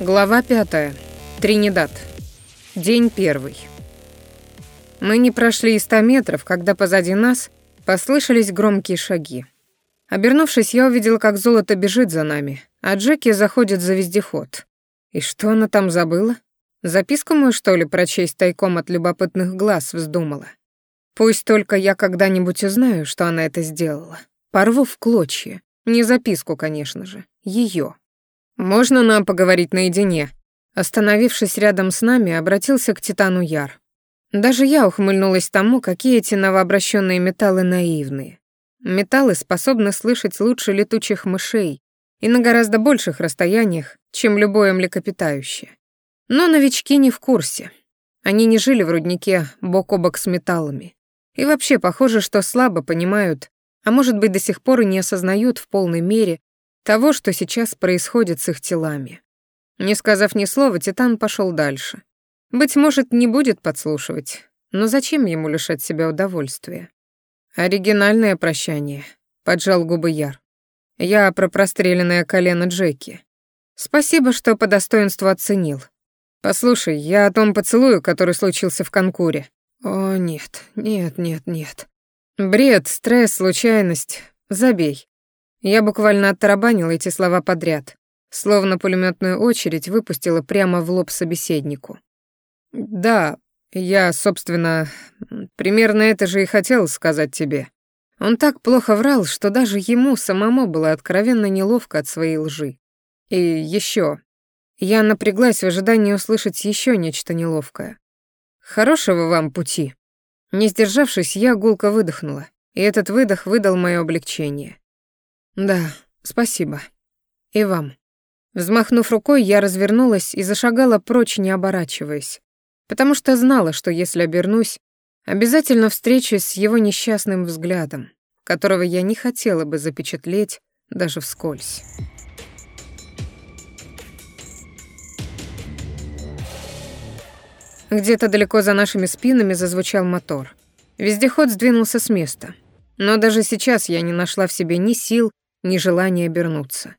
Глава пятая. Тринидад. День первый. Мы не прошли и ста метров, когда позади нас послышались громкие шаги. Обернувшись, я увидела, как золото бежит за нами, а Джеки заходит за вездеход. И что она там забыла? Записку мою, что ли, прочесть тайком от любопытных глаз вздумала? Пусть только я когда-нибудь узнаю, что она это сделала. Порву в клочья. Не записку, конечно же. Ее. «Можно нам поговорить наедине?» Остановившись рядом с нами, обратился к Титану Яр. Даже я ухмыльнулась тому, какие эти новообращенные металлы наивные. Металлы способны слышать лучше летучих мышей и на гораздо больших расстояниях, чем любое млекопитающее. Но новички не в курсе. Они не жили в руднике бок о бок с металлами. И вообще похоже, что слабо понимают, а может быть до сих пор и не осознают в полной мере, того, что сейчас происходит с их телами. Не сказав ни слова, Титан пошел дальше. Быть может, не будет подслушивать, но зачем ему лишать себя удовольствия? Оригинальное прощание, поджал губы Яр. Я про простреленное колено Джеки. Спасибо, что по достоинству оценил. Послушай, я о том поцелую, который случился в конкуре. О, нет, нет, нет, нет. Бред, стресс, случайность. Забей. Я буквально оттарабанила эти слова подряд, словно пулеметную очередь выпустила прямо в лоб собеседнику. «Да, я, собственно, примерно это же и хотел сказать тебе». Он так плохо врал, что даже ему самому было откровенно неловко от своей лжи. И еще. Я напряглась в ожидании услышать еще нечто неловкое. «Хорошего вам пути!» Не сдержавшись, я гулко выдохнула, и этот выдох выдал мое облегчение. Да, спасибо. И вам. Взмахнув рукой, я развернулась и зашагала прочь, не оборачиваясь, потому что знала, что если обернусь, обязательно встречусь с его несчастным взглядом, которого я не хотела бы запечатлеть даже вскользь. Где-то далеко за нашими спинами зазвучал мотор. Вездеход сдвинулся с места. Но даже сейчас я не нашла в нежелание обернуться.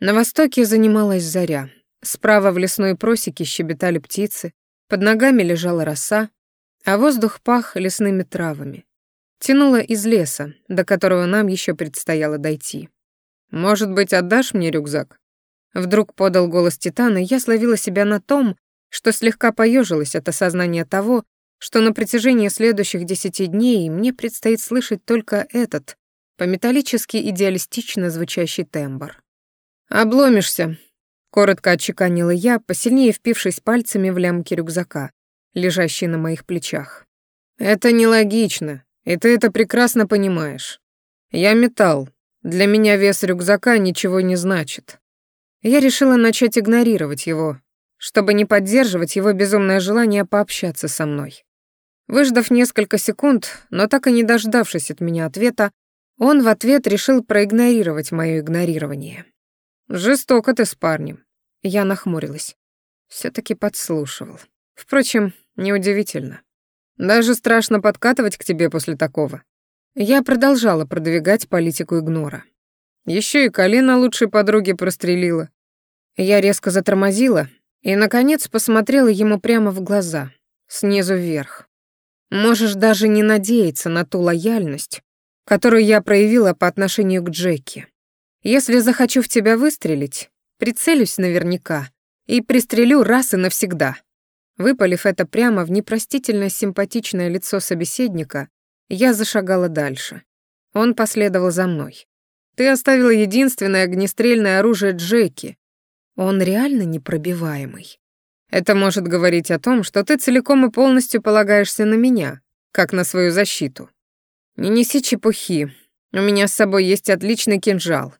На востоке занималась заря. Справа в лесной просеке щебетали птицы, под ногами лежала роса, а воздух пах лесными травами. Тянуло из леса, до которого нам еще предстояло дойти. «Может быть, отдашь мне рюкзак?» Вдруг подал голос Титана, и я словила себя на том, что слегка поежилась от осознания того, что на протяжении следующих десяти дней мне предстоит слышать только этот, по-металлически идеалистично звучащий тембр. «Обломишься», — коротко отчеканила я, посильнее впившись пальцами в лямки рюкзака, лежащий на моих плечах. «Это нелогично, и ты это прекрасно понимаешь. Я металл, для меня вес рюкзака ничего не значит». Я решила начать игнорировать его, чтобы не поддерживать его безумное желание пообщаться со мной. Выждав несколько секунд, но так и не дождавшись от меня ответа, он в ответ решил проигнорировать мое игнорирование. «Жестоко ты с парнем». Я нахмурилась. все таки подслушивал. Впрочем, неудивительно. Даже страшно подкатывать к тебе после такого. Я продолжала продвигать политику игнора. Еще и колено лучшей подруги прострелила. Я резко затормозила и, наконец, посмотрела ему прямо в глаза, снизу вверх. Можешь даже не надеяться на ту лояльность, которую я проявила по отношению к Джеки. Если захочу в тебя выстрелить, прицелюсь наверняка и пристрелю раз и навсегда. Выпалив это прямо в непростительно симпатичное лицо собеседника, я зашагала дальше. Он последовал за мной. Ты оставила единственное огнестрельное оружие Джеки. Он реально непробиваемый. Это может говорить о том, что ты целиком и полностью полагаешься на меня, как на свою защиту. «Не неси чепухи. У меня с собой есть отличный кинжал.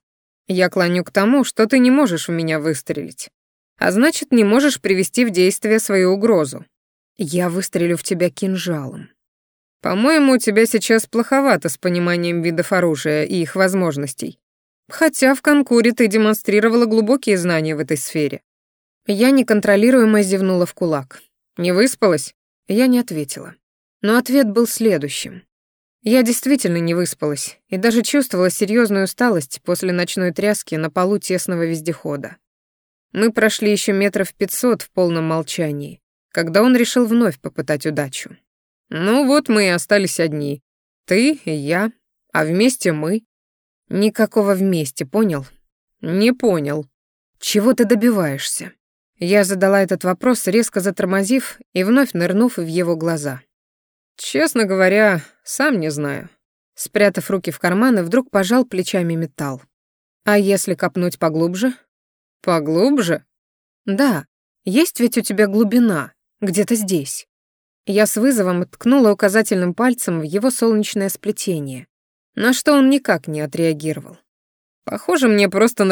Я клоню к тому, что ты не можешь у меня выстрелить. А значит, не можешь привести в действие свою угрозу. Я выстрелю в тебя кинжалом. По-моему, у тебя сейчас плоховато с пониманием видов оружия и их возможностей. Хотя в конкуре ты демонстрировала глубокие знания в этой сфере. Я неконтролируемо зевнула в кулак. Не выспалась? Я не ответила. Но ответ был следующим. Я действительно не выспалась и даже чувствовала серьезную усталость после ночной тряски на полу тесного вездехода. Мы прошли еще метров пятьсот в полном молчании, когда он решил вновь попытать удачу. «Ну вот мы и остались одни. Ты и я. А вместе мы». «Никакого вместе, понял?» «Не понял. Чего ты добиваешься?» Я задала этот вопрос, резко затормозив и вновь нырнув в его глаза. Честно говоря, сам не знаю. Спрятав руки в карманы, вдруг пожал плечами металл. А если копнуть поглубже? Поглубже? Да, есть ведь у тебя глубина, где-то здесь. Я с вызовом ткнула указательным пальцем в его солнечное сплетение, на что он никак не отреагировал. Похоже, мне просто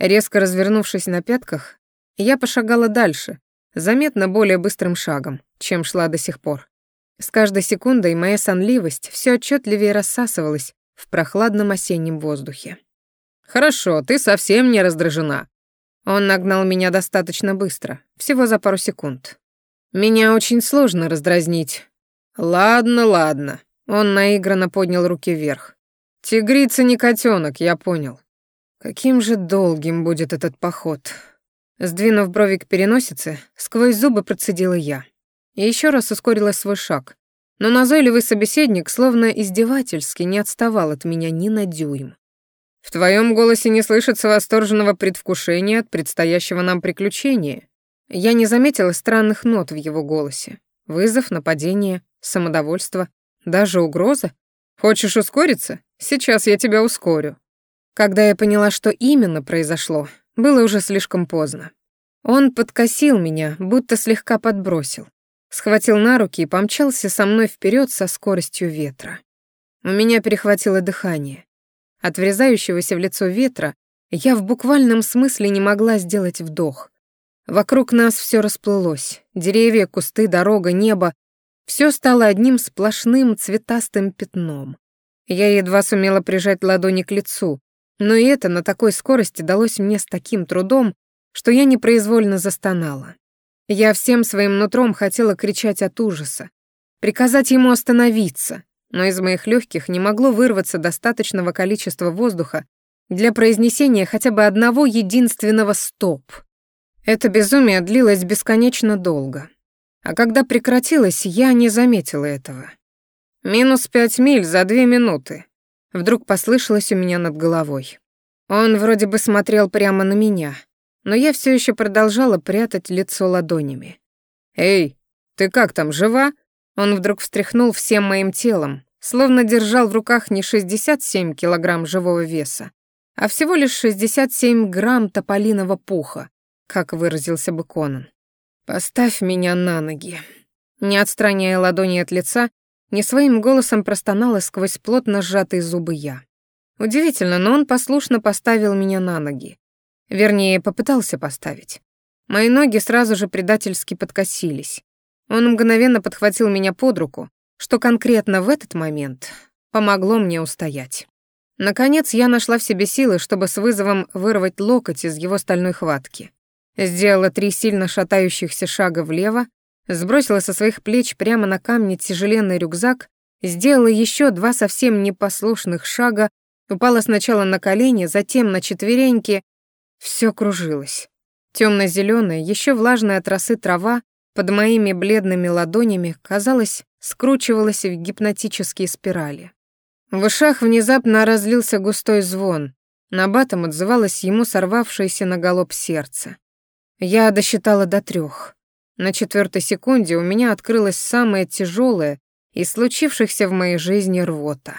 нравится тебя раздражать. По-видимому, собравшись с мыслями, наконец выдал он. Я не раздражаюсь. Резко развернувшись на пятках, я пошагала дальше, заметно более быстрым шагом, чем шла до сих пор. С каждой секундой моя сонливость все отчетливее рассасывалась в прохладном осеннем воздухе. «Хорошо, ты совсем не раздражена». Он нагнал меня достаточно быстро, всего за пару секунд. Меня очень сложно раздразнить. Ладно, ладно. Он наигранно поднял руки вверх. Тигрица не котенок, я понял. Каким же долгим будет этот поход? Сдвинув брови к переносице, сквозь зубы процедила я. И еще раз ускорила свой шаг. Но назойливый собеседник, словно издевательски, не отставал от меня ни на дюйм. «В твоем голосе не слышится восторженного предвкушения от предстоящего нам приключения». Я не заметила странных нот в его голосе. Вызов, нападение, самодовольство, даже угроза. «Хочешь ускориться? Сейчас я тебя ускорю». Когда я поняла, что именно произошло, было уже слишком поздно. Он подкосил меня, будто слегка подбросил. Схватил на руки и помчался со мной вперед со скоростью ветра. У меня перехватило дыхание. От врезающегося в лицо ветра я в буквальном смысле не могла сделать вдох. Вокруг нас все расплылось. Деревья, кусты, дорога, небо. Все стало одним сплошным цветастым пятном. Я едва сумела прижать ладони к лицу, но и это на такой скорости далось мне с таким трудом, что я непроизвольно застонала. Я всем своим нутром хотела кричать от ужаса, приказать ему остановиться, но из моих легких не могло вырваться достаточного количества воздуха для произнесения хотя бы одного единственного «стоп». Это безумие длилось бесконечно долго. А когда прекратилось, я не заметила этого. «Минус пять миль за две минуты», Вдруг послышалось у меня над головой. Он вроде бы смотрел прямо на меня, но я все еще продолжала прятать лицо ладонями. «Эй, ты как там, жива?» Он вдруг встряхнул всем моим телом, словно держал в руках не 67 килограмм живого веса, а всего лишь 67 грамм тополиного пуха, как выразился бы Конан. «Поставь меня на ноги». Не отстраняя ладони от лица, не своим голосом простонала сквозь плотно сжатые зубы я. Удивительно, но он послушно поставил меня на ноги. Вернее, попытался поставить. Мои ноги сразу же предательски подкосились. Он мгновенно подхватил меня под руку, что конкретно в этот момент помогло мне устоять. Наконец я нашла в себе силы, чтобы с вызовом вырвать локоть из его стальной хватки. Сделала три сильно шатающихся шага влево, Сбросила со своих плеч прямо на камни тяжеленный рюкзак, сделала еще два совсем непослушных шага, упала сначала на колени, затем на четвереньки. Все кружилось. темно зеленая еще влажная от росы трава под моими бледными ладонями, казалось, скручивалась в гипнотические спирали. В ушах внезапно разлился густой звон. На батом отзывалось ему сорвавшееся на голоб сердце. Я досчитала до трех. На четвертой секунде у меня открылось самое тяжелое из случившихся в моей жизни рвота.